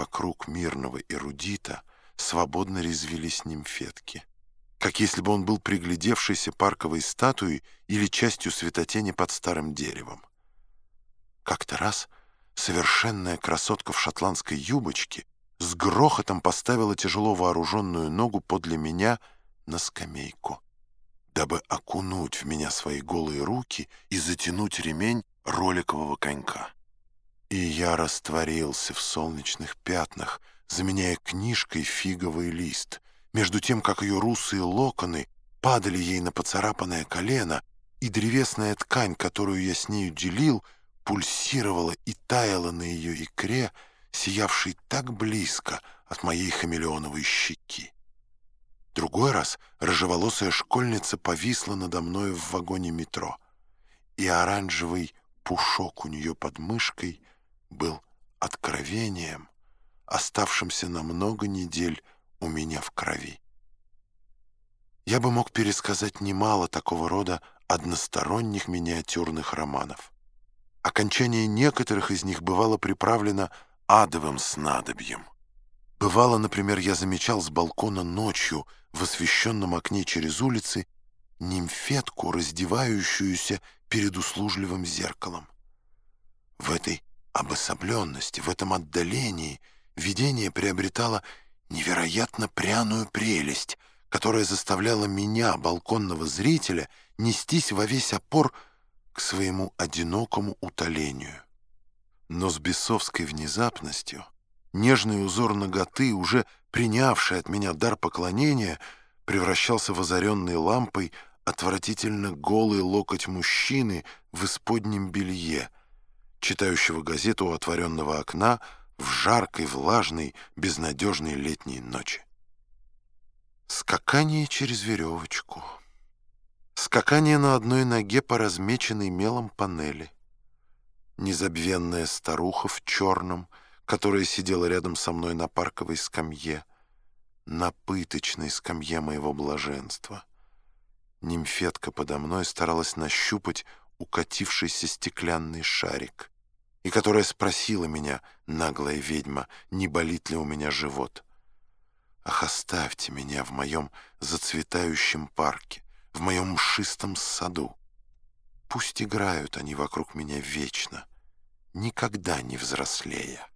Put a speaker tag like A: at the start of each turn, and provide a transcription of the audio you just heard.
A: вокруг мирного эрудита свободно резвились нимфетки, как если бы он был приглядевшейся парковой статуей или частью светотени под старым деревом. Как-то раз совершенная красотка в шотландской юбочке с грохотом поставила тяжело вооруженную ногу подле меня на скамейку, дабы окунуть в меня свои голые руки и затянуть ремень роликового конька. И я растворился в солнечных пятнах, заменяя книжкой фиговый лист, между тем, как ее русые локоны падали ей на поцарапанное колено, и древесная ткань, которую я с нею делил, пульсировала и таяла на ее икре, сиявшей так близко от моей хамелеоновой щеки. Другой раз рыжеволосая школьница повисла надо мной в вагоне метро, и оранжевый пушок у нее под мышкой был откровением, оставшимся на много недель у меня в крови. Я бы мог пересказать немало такого рода односторонних миниатюрных романов. Окончание некоторых из них бывало приправлено адовым снадобьем. Бывало, например, я замечал с балкона ночью в освещенном окне через улицы нимфетку, раздевающуюся перед услужливым зеркалом. В этой обособленности, в этом отдалении видение приобретало невероятно пряную прелесть, которая заставляла меня, балконного зрителя, нестись во весь опор к своему одинокому утолению. Но с бесовской внезапностью нежный узор ноготы, уже принявший от меня дар поклонения, превращался в озаренной лампой отвратительно голый локоть мужчины в исподнем белье, читающего газету у отворенного окна в жаркой, влажной, безнадежной летней ночи. Скакание через веревочку. Скакание на одной ноге по размеченной мелом панели. Незабвенная старуха в черном, которая сидела рядом со мной на парковой скамье, на пыточной скамье моего блаженства — Нимфетка подо мной старалась нащупать укатившийся стеклянный шарик, и которая спросила меня, наглая ведьма, не болит ли у меня живот. Ах, оставьте меня в моем зацветающем парке, в моем мшистом саду. Пусть играют они вокруг меня вечно, никогда не взрослея.